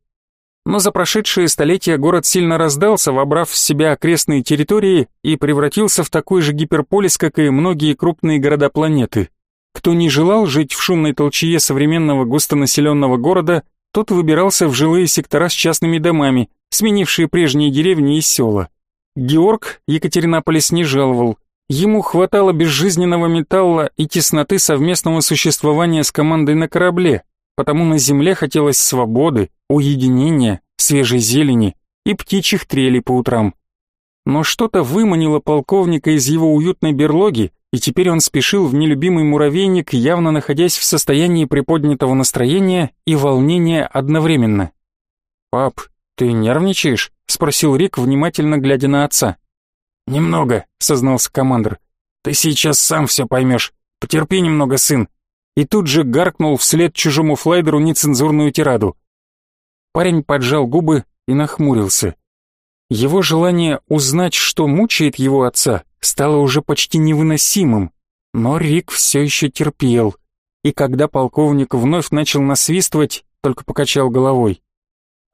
Но за прошедшие столетия город сильно раздался, вобрав в себя окрестные территории и превратился в такой же гиперполис, как и многие крупные города планеты. Кто не желал жить в шумной толчее современного густонаселенного города, тот выбирался в жилые сектора с частными домами, сменившие прежние деревни и села. Георг Екатеринополис не жаловал. Ему хватало безжизненного металла и тесноты совместного существования с командой на корабле, потому на земле хотелось свободы, уединения, свежей зелени и птичьих трелей по утрам. Но что-то выманило полковника из его уютной берлоги, и теперь он спешил в нелюбимый муравейник, явно находясь в состоянии приподнятого настроения и волнения одновременно. «Пап, ты нервничаешь?» — спросил Рик, внимательно глядя на отца. «Немного», — сознался командир. «Ты сейчас сам все поймешь. Потерпи немного, сын и тут же гаркнул вслед чужому флайдеру нецензурную тираду. Парень поджал губы и нахмурился. Его желание узнать, что мучает его отца, стало уже почти невыносимым, но Рик все еще терпел, и когда полковник вновь начал насвистывать, только покачал головой.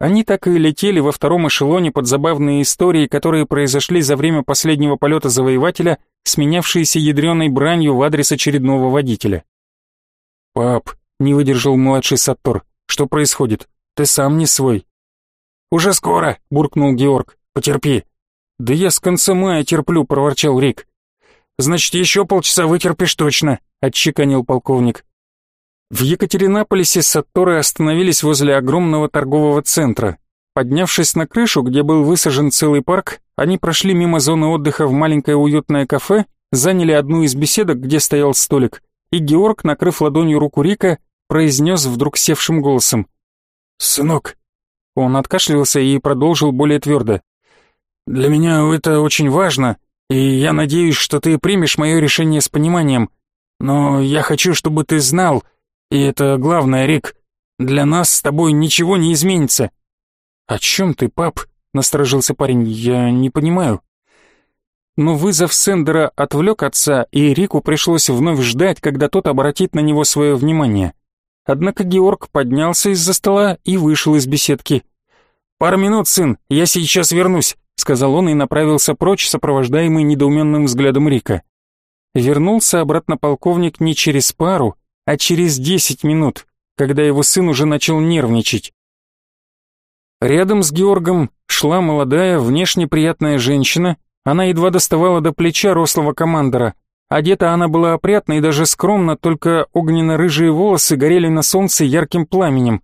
Они так и летели во втором эшелоне под забавные истории, которые произошли за время последнего полета завоевателя, сменявшиеся ядреной бранью в адрес очередного водителя. «Пап», — не выдержал младший Саттор, — «что происходит? Ты сам не свой». «Уже скоро», — буркнул Георг, — «потерпи». «Да я с конца мая терплю», — проворчал Рик. «Значит, еще полчаса вытерпишь точно», — отчеканил полковник. В Екатеринополисе Сатторы остановились возле огромного торгового центра. Поднявшись на крышу, где был высажен целый парк, они прошли мимо зоны отдыха в маленькое уютное кафе, заняли одну из беседок, где стоял столик, и Георг, накрыв ладонью руку Рика, произнес вдруг севшим голосом. «Сынок». Он откашлялся и продолжил более твердо. «Для меня это очень важно, и я надеюсь, что ты примешь мое решение с пониманием. Но я хочу, чтобы ты знал, и это главное, Рик, для нас с тобой ничего не изменится». «О чем ты, пап?» — насторожился парень. «Я не понимаю» но вызов Сендера отвлек отца, и Рику пришлось вновь ждать, когда тот обратит на него свое внимание. Однако Георг поднялся из-за стола и вышел из беседки. «Пару минут, сын, я сейчас вернусь», — сказал он и направился прочь, сопровождаемый недоуменным взглядом Рика. Вернулся обратно полковник не через пару, а через десять минут, когда его сын уже начал нервничать. Рядом с Георгом шла молодая, внешне приятная женщина, она едва доставала до плеча рослого командора. Одета она была опрятно и даже скромно, только огненно-рыжие волосы горели на солнце ярким пламенем.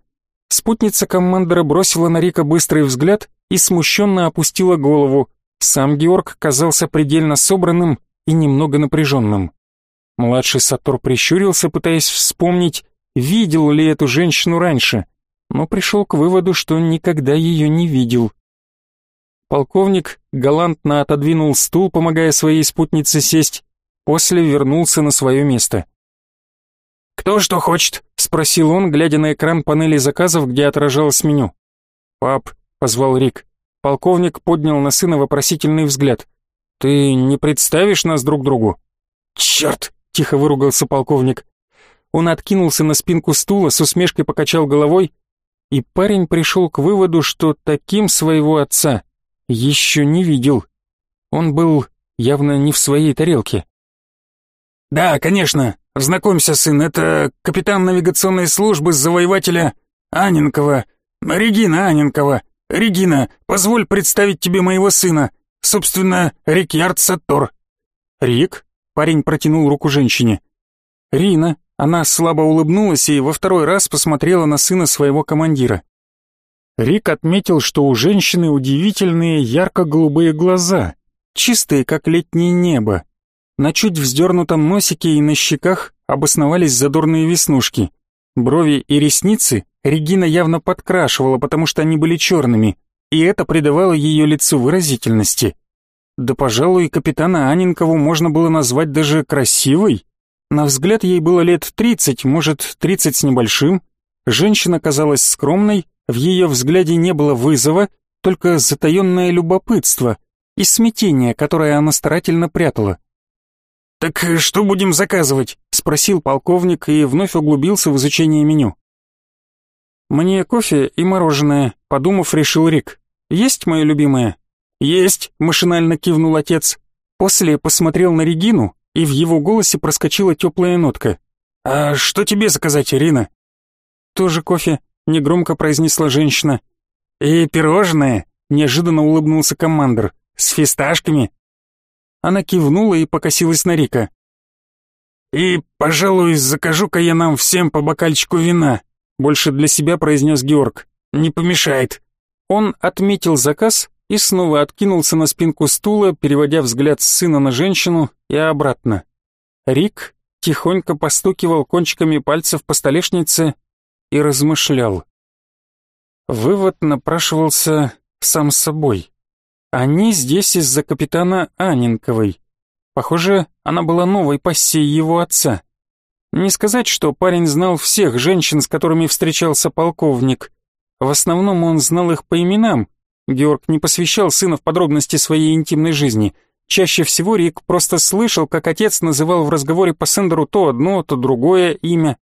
Спутница командора бросила на Рика быстрый взгляд и смущенно опустила голову. Сам Георг казался предельно собранным и немного напряженным. Младший Сатор прищурился, пытаясь вспомнить, видел ли эту женщину раньше, но пришел к выводу, что никогда ее не видел. Полковник галантно отодвинул стул, помогая своей спутнице сесть, после вернулся на свое место. «Кто что хочет?» — спросил он, глядя на экран панели заказов, где отражалось меню. «Пап», — позвал Рик. Полковник поднял на сына вопросительный взгляд. «Ты не представишь нас друг другу?» «Черт!» — тихо выругался полковник. Он откинулся на спинку стула, с усмешкой покачал головой, и парень пришел к выводу, что таким своего отца еще не видел. Он был явно не в своей тарелке. «Да, конечно. Знакомься, сын, это капитан навигационной службы завоевателя Аненкова, Регина Аненкова. Регина, позволь представить тебе моего сына, собственно, Рикьярд Саттор». «Рик?» — парень протянул руку женщине. «Рина». Она слабо улыбнулась и во второй раз посмотрела на сына своего командира. Рик отметил, что у женщины удивительные ярко-голубые глаза, чистые, как летнее небо. На чуть вздернутом носике и на щеках обосновались задорные веснушки. Брови и ресницы Регина явно подкрашивала, потому что они были черными, и это придавало ее лицу выразительности. Да, пожалуй, капитана Анинкову можно было назвать даже красивой. На взгляд ей было лет тридцать, может, тридцать с небольшим. Женщина казалась скромной, в ее взгляде не было вызова, только затаенное любопытство и смятение, которое она старательно прятала. «Так что будем заказывать?» — спросил полковник и вновь углубился в изучение меню. «Мне кофе и мороженое», — подумав, решил Рик. «Есть мое любимое?» «Есть», — машинально кивнул отец. После посмотрел на Регину, и в его голосе проскочила теплая нотка. «А что тебе заказать, Ирина?» «Тоже кофе», — негромко произнесла женщина. «И пирожное?» — неожиданно улыбнулся командир. «С фисташками?» Она кивнула и покосилась на Рика. «И, пожалуй, закажу-ка я нам всем по бокальчику вина», — больше для себя произнес Георг. «Не помешает». Он отметил заказ и снова откинулся на спинку стула, переводя взгляд с сына на женщину и обратно. Рик тихонько постукивал кончиками пальцев по столешнице и размышлял. Вывод напрашивался сам собой. Они здесь из-за капитана Анинковой. Похоже, она была новой пассией его отца. Не сказать, что парень знал всех женщин, с которыми встречался полковник. В основном он знал их по именам. Георг не посвящал сына в подробности своей интимной жизни. Чаще всего Рик просто слышал, как отец называл в разговоре по Сендеру то одно, то другое имя.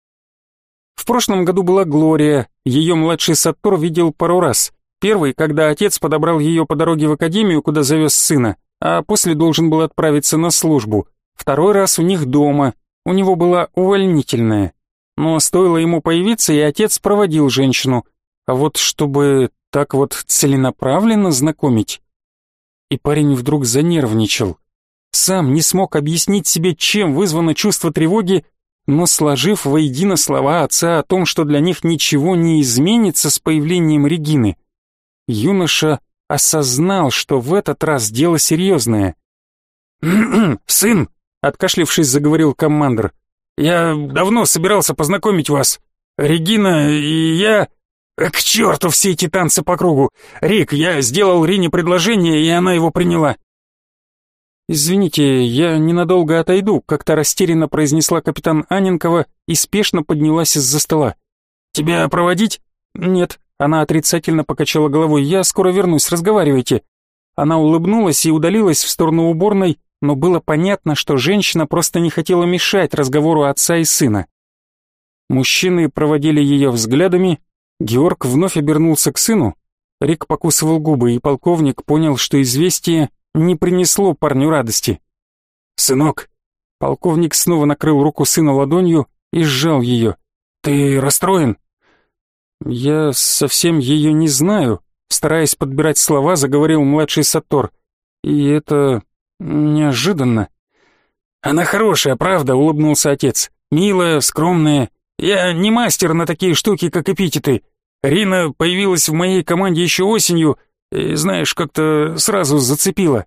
В прошлом году была Глория, ее младший Саттор видел пару раз. Первый, когда отец подобрал ее по дороге в академию, куда завез сына, а после должен был отправиться на службу. Второй раз у них дома, у него была увольнительная. Но стоило ему появиться, и отец проводил женщину. А вот чтобы так вот целенаправленно знакомить... И парень вдруг занервничал. Сам не смог объяснить себе, чем вызвано чувство тревоги, но сложив воедино слова отца о том, что для них ничего не изменится с появлением Регины, юноша осознал, что в этот раз дело серьезное. «Сын!» — откашлившись, заговорил командир. «Я давно собирался познакомить вас. Регина и я...» «К черту все эти танцы по кругу! Рик, я сделал Рине предложение, и она его приняла». «Извините, я ненадолго отойду», — как-то растерянно произнесла капитан Аненкова и спешно поднялась из-за стола. «Тебя проводить?» «Нет», она отрицательно покачала головой. «Я скоро вернусь, разговаривайте». Она улыбнулась и удалилась в сторону уборной, но было понятно, что женщина просто не хотела мешать разговору отца и сына. Мужчины проводили ее взглядами, Георг вновь обернулся к сыну. Рик покусывал губы, и полковник понял, что известие не принесло парню радости. «Сынок!» Полковник снова накрыл руку сына ладонью и сжал ее. «Ты расстроен?» «Я совсем ее не знаю», — стараясь подбирать слова, заговорил младший Сатор. «И это... неожиданно». «Она хорошая, правда», — улыбнулся отец. «Милая, скромная. Я не мастер на такие штуки, как эпитеты. Рина появилась в моей команде еще осенью, и, знаешь, как-то сразу зацепила.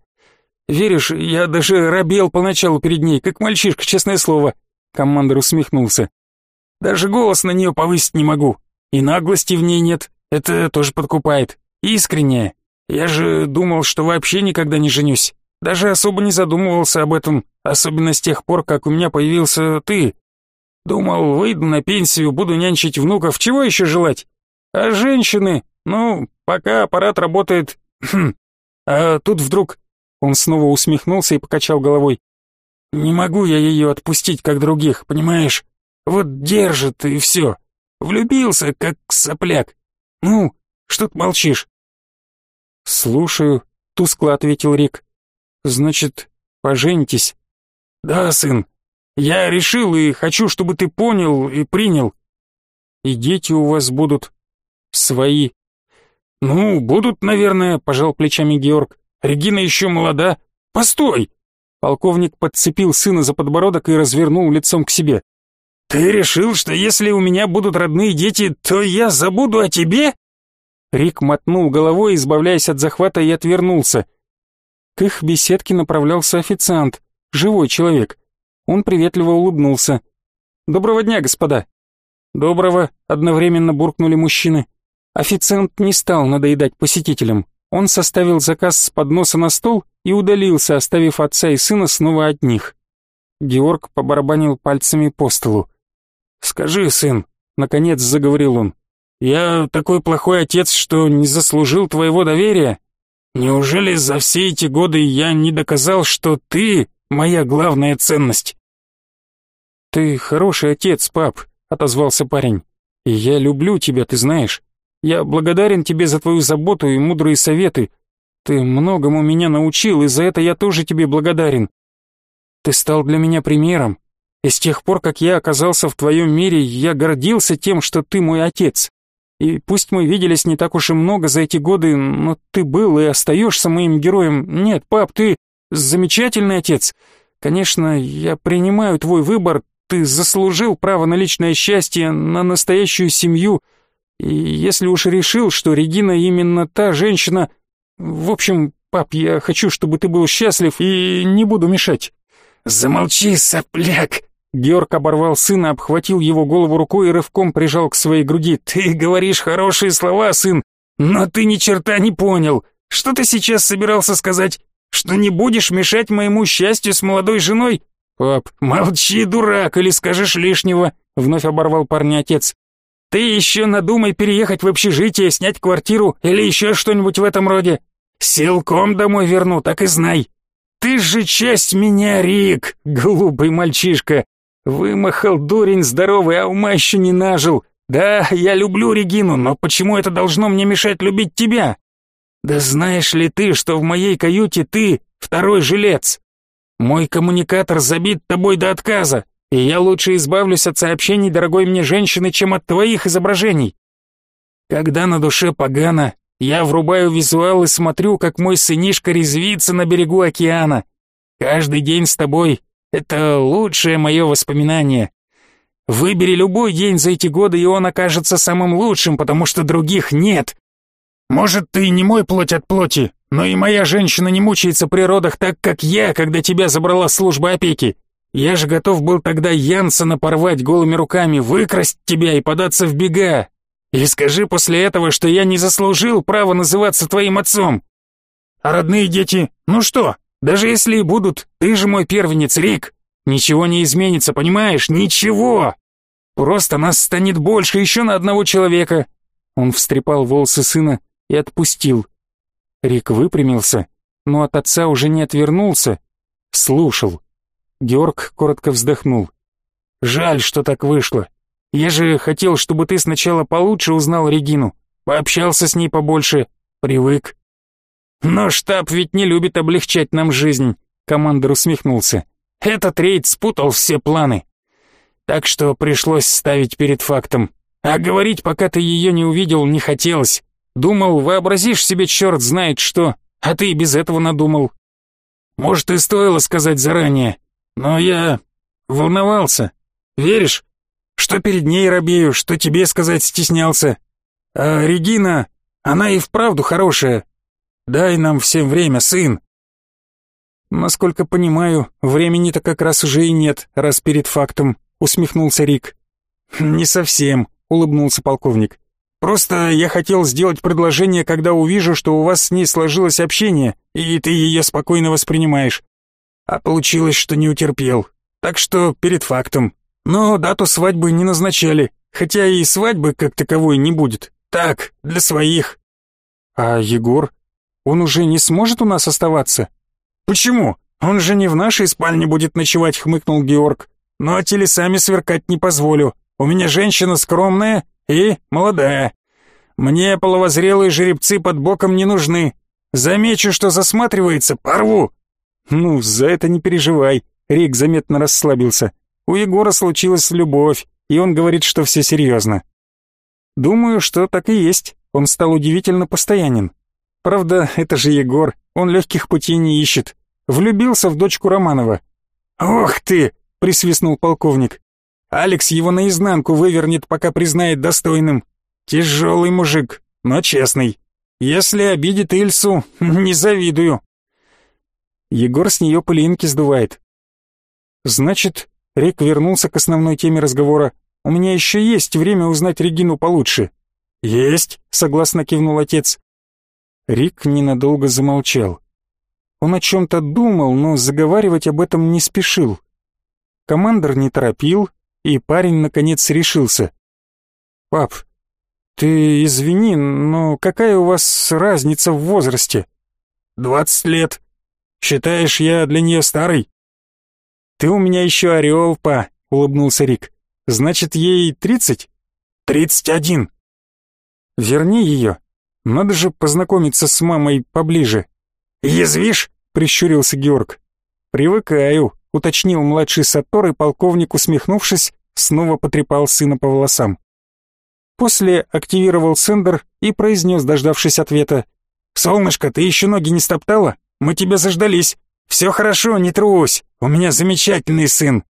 Веришь, я даже робел поначалу перед ней, как мальчишка, честное слово». Командор усмехнулся. «Даже голос на нее повысить не могу. И наглости в ней нет, это тоже подкупает. Искренне. Я же думал, что вообще никогда не женюсь. Даже особо не задумывался об этом, особенно с тех пор, как у меня появился ты. Думал, выйду на пенсию, буду нянчить внуков, чего еще желать? А женщины, ну, пока аппарат работает... Хм. А тут вдруг... Он снова усмехнулся и покачал головой. Не могу я ее отпустить, как других, понимаешь? Вот держит и все. Влюбился, как сопляк. Ну, что ты молчишь?» «Слушаю», — тускло ответил Рик. «Значит, поженитесь?» «Да, сын. Я решил и хочу, чтобы ты понял и принял». «И дети у вас будут свои?» «Ну, будут, наверное», — пожал плечами Георг. «Регина еще молода. Постой!» Полковник подцепил сына за подбородок и развернул лицом к себе. «Ты решил, что если у меня будут родные дети, то я забуду о тебе?» Рик мотнул головой, избавляясь от захвата, и отвернулся. К их беседке направлялся официант, живой человек. Он приветливо улыбнулся. «Доброго дня, господа!» «Доброго!» — одновременно буркнули мужчины. Официант не стал надоедать посетителям. Он составил заказ с подноса на стол и удалился, оставив отца и сына снова одних. Георг побарабанил пальцами по столу. «Скажи, сын», — наконец заговорил он, — «я такой плохой отец, что не заслужил твоего доверия? Неужели за все эти годы я не доказал, что ты моя главная ценность?» «Ты хороший отец, пап», — отозвался парень. «И я люблю тебя, ты знаешь. Я благодарен тебе за твою заботу и мудрые советы. Ты многому меня научил, и за это я тоже тебе благодарен. Ты стал для меня примером, и с тех пор, как я оказался в твоем мире, я гордился тем, что ты мой отец. И пусть мы виделись не так уж и много за эти годы, но ты был и остаешься моим героем. Нет, пап, ты замечательный отец. Конечно, я принимаю твой выбор, ты заслужил право на личное счастье, на настоящую семью. И если уж решил, что Регина именно та женщина... В общем, пап, я хочу, чтобы ты был счастлив и не буду мешать. «Замолчи, сопляк!» Георг оборвал сына, обхватил его голову рукой и рывком прижал к своей груди. «Ты говоришь хорошие слова, сын, но ты ни черта не понял. Что ты сейчас собирался сказать? Что не будешь мешать моему счастью с молодой женой?» «Пап, молчи, дурак, или скажешь лишнего», — вновь оборвал парня отец. «Ты еще надумай переехать в общежитие, снять квартиру или еще что-нибудь в этом роде. Силком домой верну, так и знай. «Ты же часть меня, Рик, глупый мальчишка! Вымахал дурень здоровый, а ума еще не нажил. Да, я люблю Регину, но почему это должно мне мешать любить тебя? Да знаешь ли ты, что в моей каюте ты второй жилец? Мой коммуникатор забит тобой до отказа, и я лучше избавлюсь от сообщений дорогой мне женщины, чем от твоих изображений. Когда на душе погано, я врубаю визуал и смотрю, как мой сынишка резвится на берегу океана. Каждый день с тобой — это лучшее мое воспоминание. Выбери любой день за эти годы, и он окажется самым лучшим, потому что других нет. Может, ты не мой плоть от плоти, но и моя женщина не мучается при родах так, как я, когда тебя забрала служба опеки. Я же готов был тогда Янсена порвать голыми руками, выкрасть тебя и податься в бега, и скажи после этого, что я не заслужил права называться твоим отцом. А родные дети, ну что, даже если и будут, ты же мой первенец, Рик. Ничего не изменится, понимаешь? Ничего. Просто нас станет больше еще на одного человека. Он встрепал волосы сына и отпустил. Рик выпрямился, но от отца уже не отвернулся, слушал. Георг коротко вздохнул. Жаль, что так вышло. Я же хотел, чтобы ты сначала получше узнал Регину, пообщался с ней побольше, привык. Но штаб ведь не любит облегчать нам жизнь, командор усмехнулся. Этот рейд спутал все планы. Так что пришлось ставить перед фактом. А говорить, пока ты ее не увидел, не хотелось. Думал, вообразишь себе черт знает что, а ты и без этого надумал. Может, и стоило сказать заранее, но я волновался. Веришь? Что перед ней робею, что тебе сказать стеснялся. А Регина, она и вправду хорошая. Дай нам всем время, сын. Насколько понимаю, времени-то как раз уже и нет, раз перед фактом, усмехнулся Рик. Не совсем, улыбнулся полковник. Просто я хотел сделать предложение, когда увижу, что у вас с ней сложилось общение, и ты ее спокойно воспринимаешь. А получилось, что не утерпел. Так что перед фактом. Но дату свадьбы не назначали, хотя и свадьбы как таковой не будет. Так, для своих. А Егор? Он уже не сможет у нас оставаться? Почему? Он же не в нашей спальне будет ночевать, хмыкнул Георг. Но телесами сверкать не позволю. У меня женщина скромная и молодая. Мне половозрелые жеребцы под боком не нужны. Замечу, что засматривается, порву. Ну, за это не переживай. Рик заметно расслабился. У Егора случилась любовь, и он говорит, что все серьезно. Думаю, что так и есть. Он стал удивительно постоянен. Правда, это же Егор, он легких путей не ищет. Влюбился в дочку Романова. «Ох ты!» — присвистнул полковник. «Алекс его наизнанку вывернет, пока признает достойным. Тяжелый мужик, но честный. Если обидит Ильсу, не завидую». Егор с нее пылинки сдувает. «Значит, Рик вернулся к основной теме разговора. «У меня еще есть время узнать Регину получше». «Есть», — согласно кивнул отец. Рик ненадолго замолчал. Он о чем-то думал, но заговаривать об этом не спешил. Командор не торопил, и парень наконец решился. «Пап, ты извини, но какая у вас разница в возрасте?» «Двадцать лет. Считаешь, я для нее старый?» «Ты у меня еще орел, па», — улыбнулся Рик. «Значит, ей тридцать?» «Тридцать один». «Верни ее. Надо же познакомиться с мамой поближе». «Язвишь?» — прищурился Георг. «Привыкаю», — уточнил младший Сатор, и полковник, усмехнувшись, снова потрепал сына по волосам. После активировал сендер и произнес, дождавшись ответа. «Солнышко, ты еще ноги не стоптала? Мы тебя заждались. Все хорошо, не трусь. У меня замечательный сын.